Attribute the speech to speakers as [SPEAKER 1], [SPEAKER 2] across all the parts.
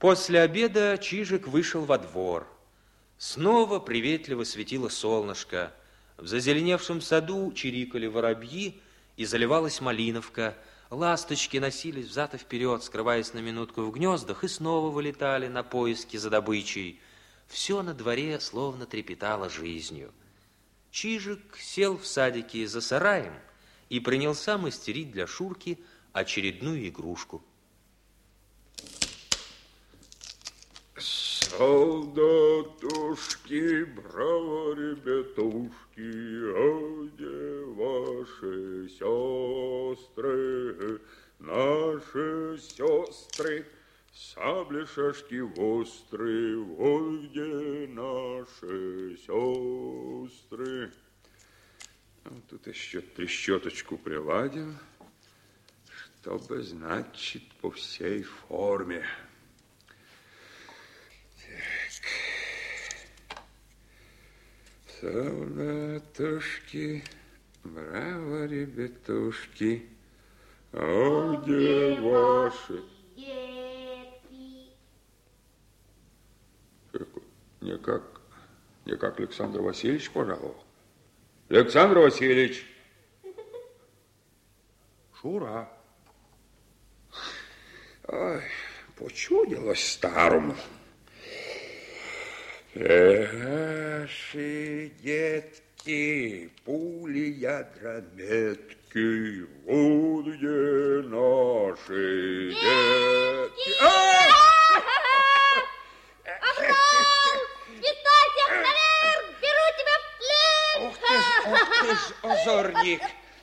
[SPEAKER 1] После обеда Чижик вышел во двор. Снова приветливо светило солнышко. В зазеленевшем саду чирикали воробьи и заливалась малиновка. Ласточки носились взад и вперед, скрываясь на минутку в гнездах, и снова вылетали на поиски за добычей. Все на дворе словно трепетало жизнью. Чижик сел в садике за сараем и принялся мастерить для Шурки очередную игрушку.
[SPEAKER 2] Солдатушки, браво, ребятушки, а где ваши сестры, наши сестры? Сабли, шашки острые, вот где наши сестры. Ну, тут еще трещоточку приладим, чтобы, значит, по всей форме. Солдатушки, браво, ребятушки, а где ваши? Не как, не как Александр Васильевич пожаловал. Александр Васильевич. Шура. Ой, почудилось старому. Наши детки, пули ядра метки, вот где наши детки. А!
[SPEAKER 3] Ух ты ж, ух ты ж, озорник.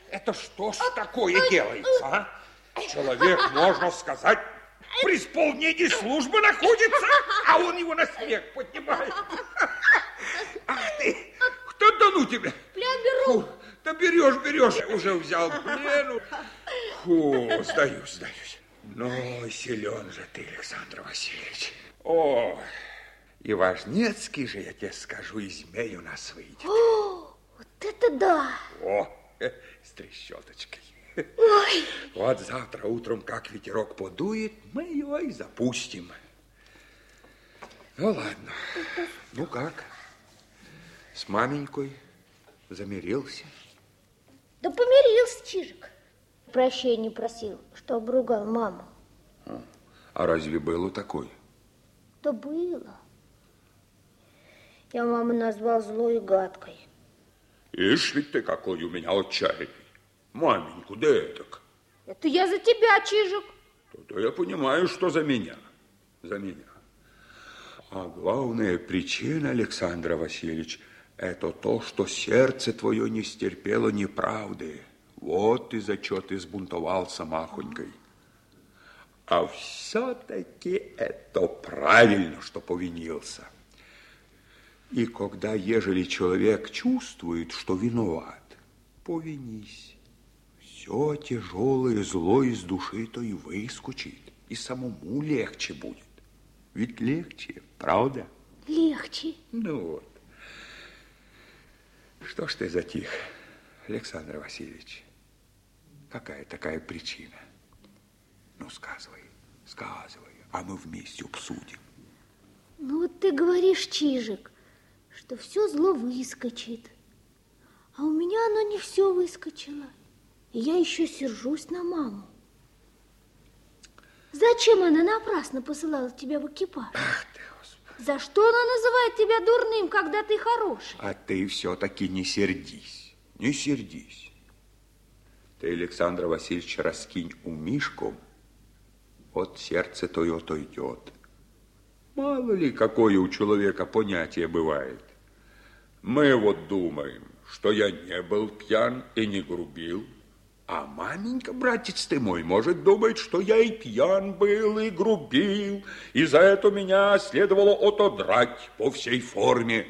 [SPEAKER 3] Это что ж такое делается, а? Человек, можно сказать, при исполнении службы находится, а он его на смех поднимает. Ах ты, кто-то ну тебя?
[SPEAKER 4] Плян беру.
[SPEAKER 3] Фу, да берешь, берешь, уже взял плену. Фу, сдаюсь, сдаюсь. Но силен же ты, Александр Васильевич. О, и важнецкий же, я тебе скажу, и у нас выйдет.
[SPEAKER 4] О, вот это да.
[SPEAKER 3] О, с трещоточкой.
[SPEAKER 4] Ой.
[SPEAKER 3] Вот завтра утром, как ветерок подует, мы его и запустим. Ну, ладно. Ну, как? С маменькой замирился?
[SPEAKER 4] Да помирился Чижик. Прощения просил, что обругал маму.
[SPEAKER 3] А разве было такое?
[SPEAKER 4] Да было. Я маму назвал злой и гадкой.
[SPEAKER 3] Ишь ведь ты какой у меня отчаянный. Маменьку, да этак.
[SPEAKER 4] Это я за тебя, Чижик.
[SPEAKER 3] То-то я понимаю, что за меня. За меня. А главная причина, Александр Васильевич, это то, что сердце твое не стерпело неправды. Вот из-за чего ты сбунтовался махонькой. А все-таки это правильно, что повинился. И когда, ежели человек чувствует, что виноват, повинись. Все тяжелое зло из души-то и выскочит, и самому легче будет. Ведь легче, правда?
[SPEAKER 4] Легче.
[SPEAKER 3] Ну вот. Что ж ты затих, Александр Васильевич? Какая такая причина? Ну, сказывай, сказывай, а мы вместе обсудим.
[SPEAKER 4] Ну, вот ты говоришь, Чижик, что все зло выскочит. А у меня оно не все выскочило. И я еще сержусь на маму. Зачем она напрасно посылала тебя в экипаж?
[SPEAKER 3] Ах ты, Господи.
[SPEAKER 4] За что она называет тебя дурным, когда ты хороший?
[SPEAKER 3] А ты все-таки не сердись, не сердись. Ты, Александр Васильевич, раскинь у Мишку, от сердце то и отойдет. Мало ли, какое у человека понятие бывает. Мы вот думаем, что я не был пьян и не грубил, а маменька, братец ты мой, может думать, что я и пьян был, и грубил, и за это меня следовало отодрать по всей форме.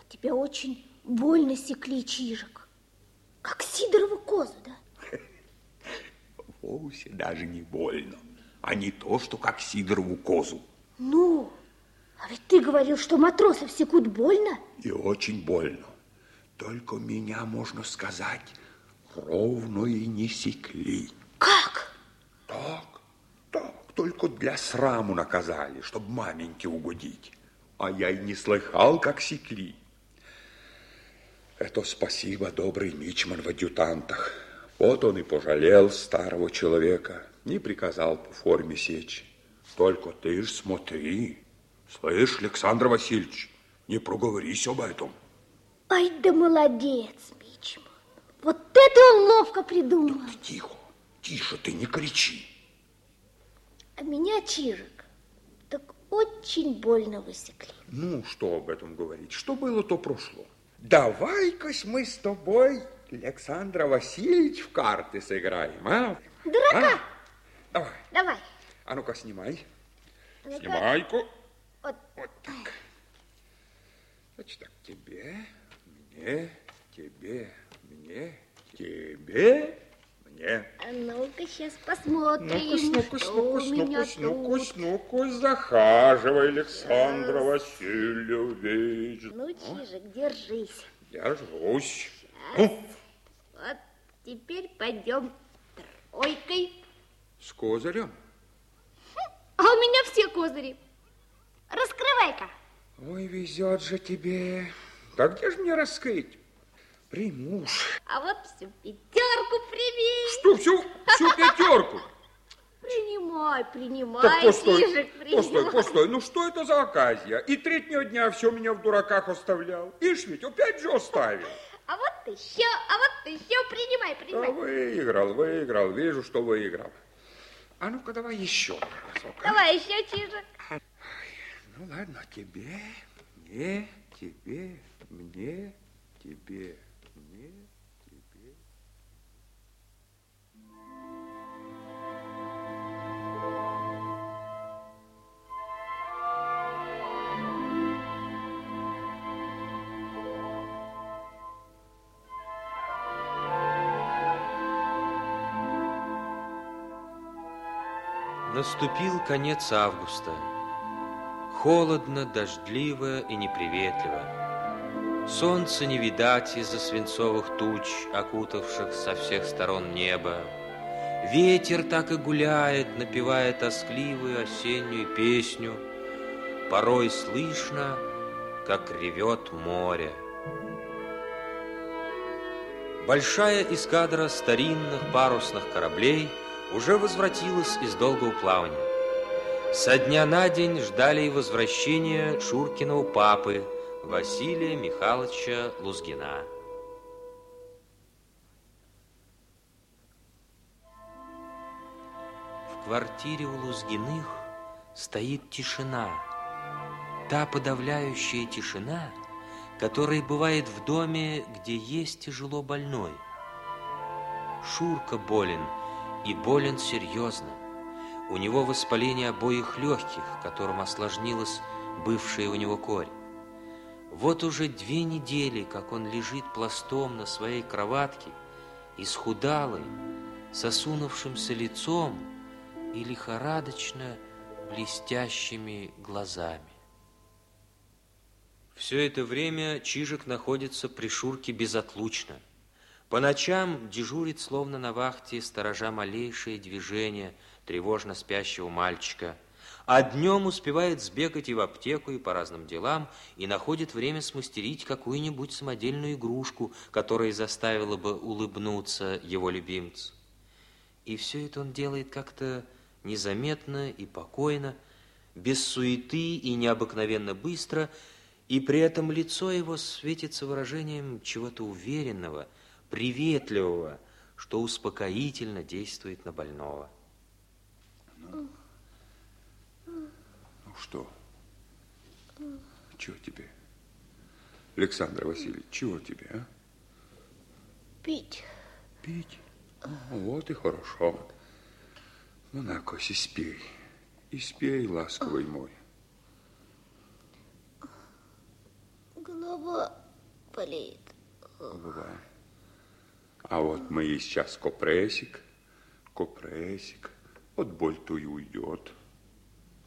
[SPEAKER 4] А тебя очень больно секли, Чижик. Как Сидорову козу, да?
[SPEAKER 3] Вовсе даже не больно, а не то, что как Сидорову козу.
[SPEAKER 4] Ну, а ведь ты говорил, что матросов секут больно.
[SPEAKER 3] И очень больно. Только меня, можно сказать, ровно и не секли.
[SPEAKER 4] Как?
[SPEAKER 3] Так, так, только для сраму наказали, чтобы маменьке угодить. А я и не слыхал, как секли. Это спасибо, добрый мичман в адъютантах. Вот он и пожалел старого человека, не приказал по форме сечь. Только ты ж смотри, слышь, Александр Васильевич, не проговорись об этом.
[SPEAKER 4] Ай да молодец, Мичман. Вот это он ловко придумал.
[SPEAKER 3] Тихо, тише, ты не кричи.
[SPEAKER 4] А меня, Чижик, так очень больно высекли.
[SPEAKER 3] Ну, что об этом говорить? Что было, то прошло. Давай-кась мы с тобой, Александр Васильевич, в карты сыграем, а?
[SPEAKER 4] Дурака!
[SPEAKER 3] А? Давай.
[SPEAKER 4] Давай.
[SPEAKER 3] А ну-ка, снимай.
[SPEAKER 4] Ну-ка.
[SPEAKER 3] Снимай-ка.
[SPEAKER 4] Вот.
[SPEAKER 3] Вот так. Значит так, тебе, мне, тебе, мне, тебе, мне.
[SPEAKER 4] А ну-ка, сейчас посмотрим,
[SPEAKER 3] Ну-ка, ну-ка,
[SPEAKER 4] что
[SPEAKER 3] ну-ка,
[SPEAKER 4] у меня
[SPEAKER 3] ну-ка, ну-ка,
[SPEAKER 4] тут.
[SPEAKER 3] ну-ка, захаживай, Александр Васильевич.
[SPEAKER 4] Ну, Чижик, держись.
[SPEAKER 3] Держусь. Ну,
[SPEAKER 4] Вот теперь пойдем тройкой.
[SPEAKER 3] с козырем.
[SPEAKER 4] А у меня все козыри. Раскрывай-ка.
[SPEAKER 3] Ой, везет же тебе. Да где же мне раскрыть? Приму ж.
[SPEAKER 4] А вот всю пятерку прими.
[SPEAKER 3] Что, всю, всю пятерку?
[SPEAKER 4] Принимай, принимай,
[SPEAKER 3] Так постой,
[SPEAKER 4] Чижик, принимай.
[SPEAKER 3] постой, постой. Ну что это за оказия? И третьего дня все меня в дураках оставлял. Ишь ведь, опять же оставил.
[SPEAKER 4] А вот еще, а вот еще, принимай,
[SPEAKER 3] Да
[SPEAKER 4] принимай.
[SPEAKER 3] выиграл, выиграл. Вижу, что выиграл. А ну-ка давай еще разок. а?
[SPEAKER 4] Давай еще, Чижик.
[SPEAKER 3] Ну ладно, тебе, мне, тебе, мне, тебе,
[SPEAKER 1] Наступил конец августа. Холодно, дождливо и неприветливо. Солнца не видать из-за свинцовых туч, окутавших со всех сторон небо. Ветер так и гуляет, напевая тоскливую осеннюю песню. Порой слышно, как ревет море. Большая эскадра старинных парусных кораблей уже возвратилась из долгого плавания. Со дня на день ждали и возвращения Шуркиного папы Василия Михайловича Лузгина. В квартире у Лузгиных стоит тишина. Та подавляющая тишина, которая бывает в доме, где есть тяжело больной. Шурка болен, и болен серьезно. У него воспаление обоих легких, которым осложнилась бывшая у него корь. Вот уже две недели, как он лежит пластом на своей кроватке, исхудалый, сосунувшимся лицом и лихорадочно блестящими глазами. Все это время Чижик находится при Шурке безотлучно. По ночам дежурит, словно на вахте, сторожа малейшие движения тревожно спящего мальчика, а днем успевает сбегать и в аптеку, и по разным делам, и находит время смастерить какую-нибудь самодельную игрушку, которая заставила бы улыбнуться его любимцу. И все это он делает как-то незаметно и покойно, без суеты и необыкновенно быстро, и при этом лицо его светится выражением чего-то уверенного, приветливого, что успокоительно действует на больного.
[SPEAKER 3] Что? Чего тебе? Александр Васильевич, чего тебе, а?
[SPEAKER 4] Пить.
[SPEAKER 3] Пить? А, вот и хорошо. Ну, на, Кося, спей. И спей, ласковый мой.
[SPEAKER 4] Голова болит.
[SPEAKER 3] Голова. А вот мы и сейчас копрессик, копрессик. Вот боль то и уйдет.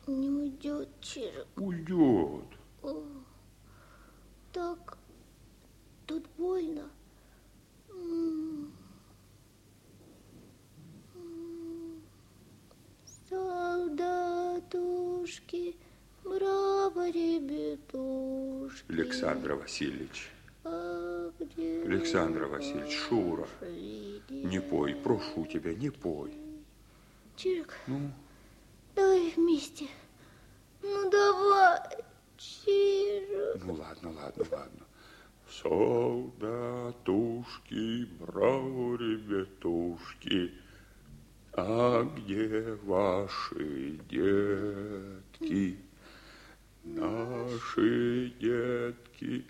[SPEAKER 4] Не уйдет Чижик?
[SPEAKER 3] Уйдет.
[SPEAKER 4] О, так тут больно. Солдатушки, браво, ребятушки.
[SPEAKER 3] Александр Васильевич.
[SPEAKER 4] А
[SPEAKER 3] Александр Васильевич, Шура, не пой, прошу тебя, не пой.
[SPEAKER 4] Чирик,
[SPEAKER 3] ну?
[SPEAKER 4] давай вместе. Ну, давай, Чирик.
[SPEAKER 3] ну ладно, ладно, ладно. Солдатушки, браво, ребятушки, а где ваши детки? Наши детки.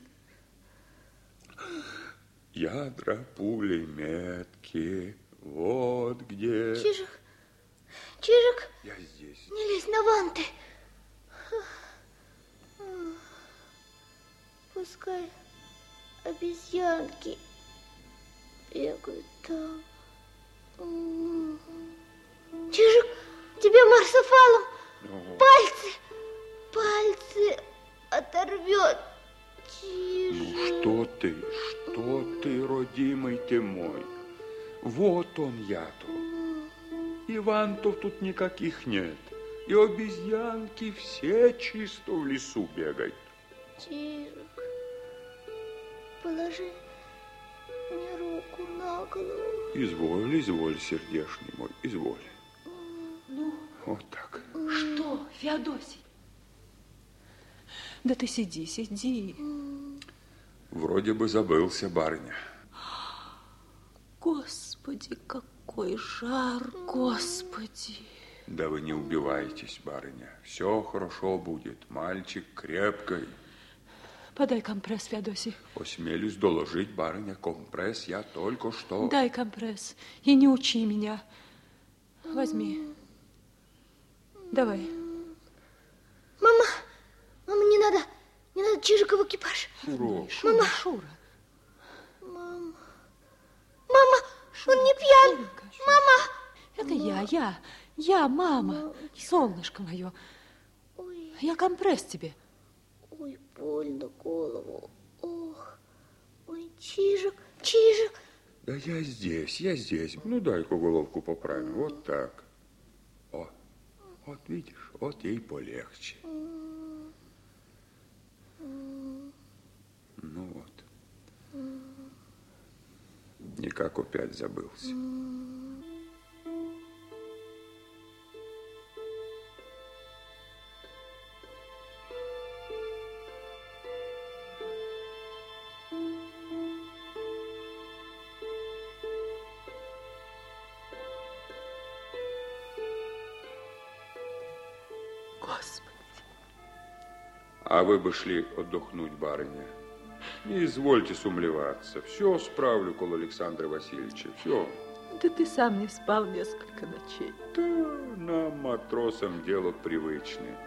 [SPEAKER 3] Ядра пулеметки, вот где...
[SPEAKER 4] Чижик, Чижик,
[SPEAKER 3] Я здесь.
[SPEAKER 4] не лезь на ванты. Пускай обезьянки бегают там. Чижик, тебе марсофалом
[SPEAKER 3] Ну,
[SPEAKER 4] пальцы, пальцы оторвет.
[SPEAKER 3] Ну
[SPEAKER 4] Чижик.
[SPEAKER 3] что ты, что ты, родимый ты мой? Вот он я-то. Ивантов тут никаких нет. И обезьянки все чисто в лесу бегают.
[SPEAKER 4] Чижик, положи мне руку на голову.
[SPEAKER 3] Изволь, изволь, сердешный мой, изволь.
[SPEAKER 5] Ну,
[SPEAKER 3] Вот так.
[SPEAKER 5] что, Феодосий? Да ты сиди, сиди.
[SPEAKER 3] Вроде бы забылся барыня.
[SPEAKER 5] Господи, какой жар, господи.
[SPEAKER 3] Да вы не убивайтесь, барыня. Все хорошо будет. Мальчик крепкий.
[SPEAKER 5] Подай компресс, Феодосий.
[SPEAKER 3] Осмелюсь доложить, барыня, компресс я только что...
[SPEAKER 5] Дай компресс и не учи меня. Возьми. Давай.
[SPEAKER 4] Мама, мама, не надо, не надо Чижика в экипаж.
[SPEAKER 3] Шуро,
[SPEAKER 5] Шура, Шура.
[SPEAKER 4] Мама, мама, он не пьян.
[SPEAKER 5] Шуренька, Шура.
[SPEAKER 4] Мама.
[SPEAKER 5] Это я, я, я, мама, солнышко мое.
[SPEAKER 4] Ой,
[SPEAKER 5] Я компресс тебе.
[SPEAKER 4] ой, больно голову. Ох, ой, Чижик, Чижик.
[SPEAKER 3] Да я здесь, я здесь. Ну, дай-ка головку поправим. Вот так. О, вот видишь, вот ей полегче. Ну вот. Никак опять забылся. Вы бы шли отдохнуть, барыня. Не извольте сумлеваться. Все справлю коло Александра Васильевича. Все.
[SPEAKER 5] Да ты сам не спал несколько ночей.
[SPEAKER 3] Да нам, матросам, дело привычное.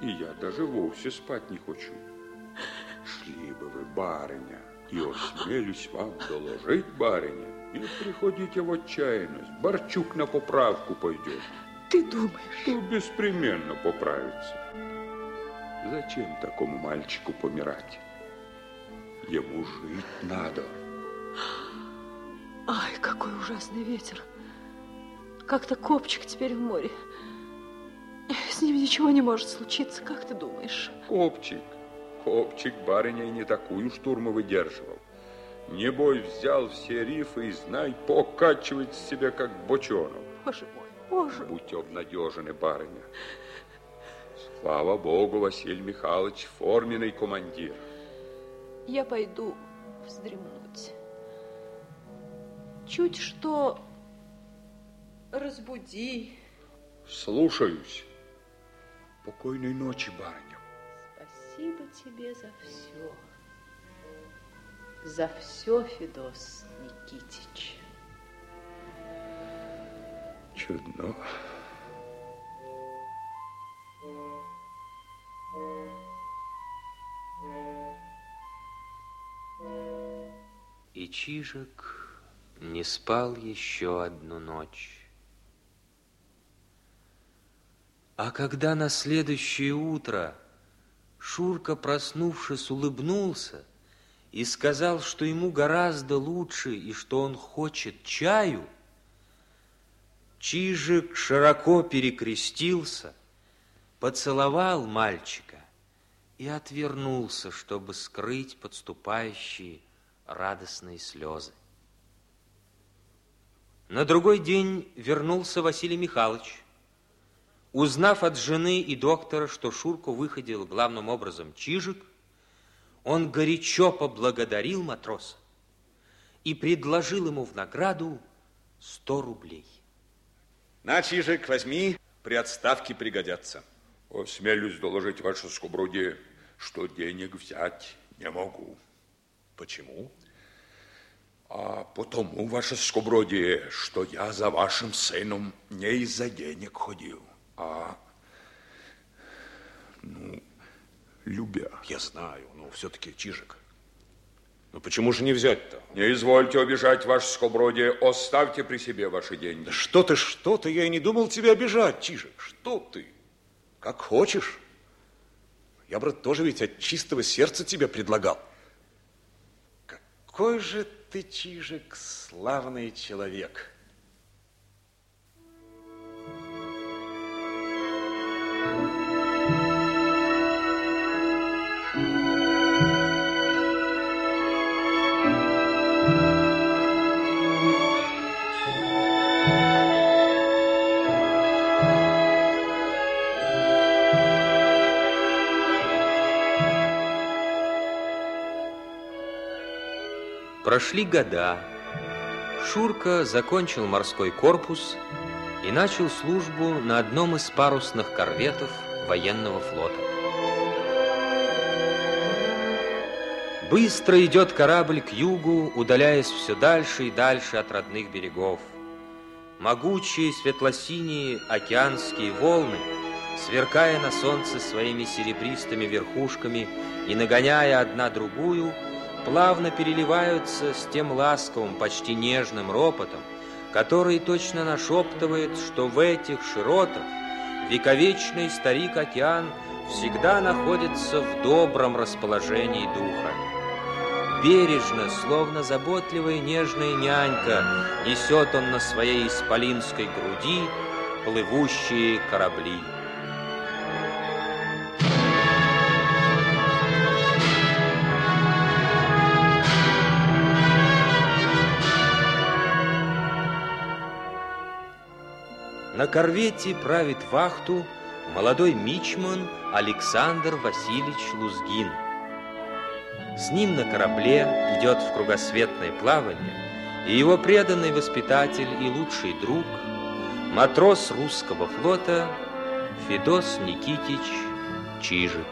[SPEAKER 3] И я даже вовсе спать не хочу. Шли бы вы, барыня, и осмелюсь вам доложить, барыня, и приходите в отчаянность. Борчук на поправку пойдет.
[SPEAKER 5] Ты думаешь?
[SPEAKER 3] То беспременно поправится. Зачем такому мальчику помирать? Ему жить надо.
[SPEAKER 5] Ай, какой ужасный ветер. Как-то копчик теперь в море. С ним ничего не может случиться, как ты думаешь?
[SPEAKER 3] Копчик, копчик барыня и не такую штурму выдерживал. Небой взял все рифы и, знай, покачивает себя, как бочонок.
[SPEAKER 5] Боже мой, боже.
[SPEAKER 3] Будьте обнадежены, барыня. Слава Богу, Василий Михайлович, форменный командир.
[SPEAKER 5] Я пойду вздремнуть. Чуть что разбуди.
[SPEAKER 3] Слушаюсь. Покойной ночи, барыня.
[SPEAKER 5] Спасибо тебе за все. За все, Федос Никитич.
[SPEAKER 3] Чудно.
[SPEAKER 1] Чижик не спал еще одну ночь. А когда на следующее утро Шурка, проснувшись, улыбнулся и сказал, что ему гораздо лучше и что он хочет чаю, Чижик широко перекрестился, поцеловал мальчика и отвернулся, чтобы скрыть подступающие радостные слезы. На другой день вернулся Василий Михайлович. Узнав от жены и доктора, что Шурку выходил главным образом Чижик, он горячо поблагодарил матроса и предложил ему в награду сто рублей.
[SPEAKER 6] На, Чижик, возьми, при отставке пригодятся.
[SPEAKER 3] Осмелюсь доложить ваше скоброде, что денег взять не могу.
[SPEAKER 6] Почему?
[SPEAKER 3] А потому, ваше скоброде, что я за вашим сыном не из-за денег ходил, а, ну, любя.
[SPEAKER 6] Я знаю, но все-таки Чижик. Но почему же не взять-то?
[SPEAKER 3] Не извольте обижать, ваше скоброде, оставьте при себе ваши деньги.
[SPEAKER 6] Да что ты, что ты, я и не думал тебя обижать, Чижик. Что ты? Как хочешь. Я, брат, тоже ведь от чистого сердца тебе предлагал. Какой же ты, Чижик, славный человек.
[SPEAKER 1] Прошли года. Шурка закончил морской корпус и начал службу на одном из парусных корветов военного флота. Быстро идет корабль к югу, удаляясь все дальше и дальше от родных берегов. Могучие светло-синие океанские волны, сверкая на солнце своими серебристыми верхушками и нагоняя одна другую, плавно переливаются с тем ласковым, почти нежным ропотом, который точно нашептывает, что в этих широтах вековечный старик-океан всегда находится в добром расположении духа. Бережно, словно заботливая нежная нянька, несет он на своей исполинской груди плывущие корабли. На корвете правит вахту молодой мичман Александр Васильевич Лузгин. С ним на корабле идет в кругосветное плавание и его преданный воспитатель и лучший друг, матрос русского флота Федос Никитич Чижик.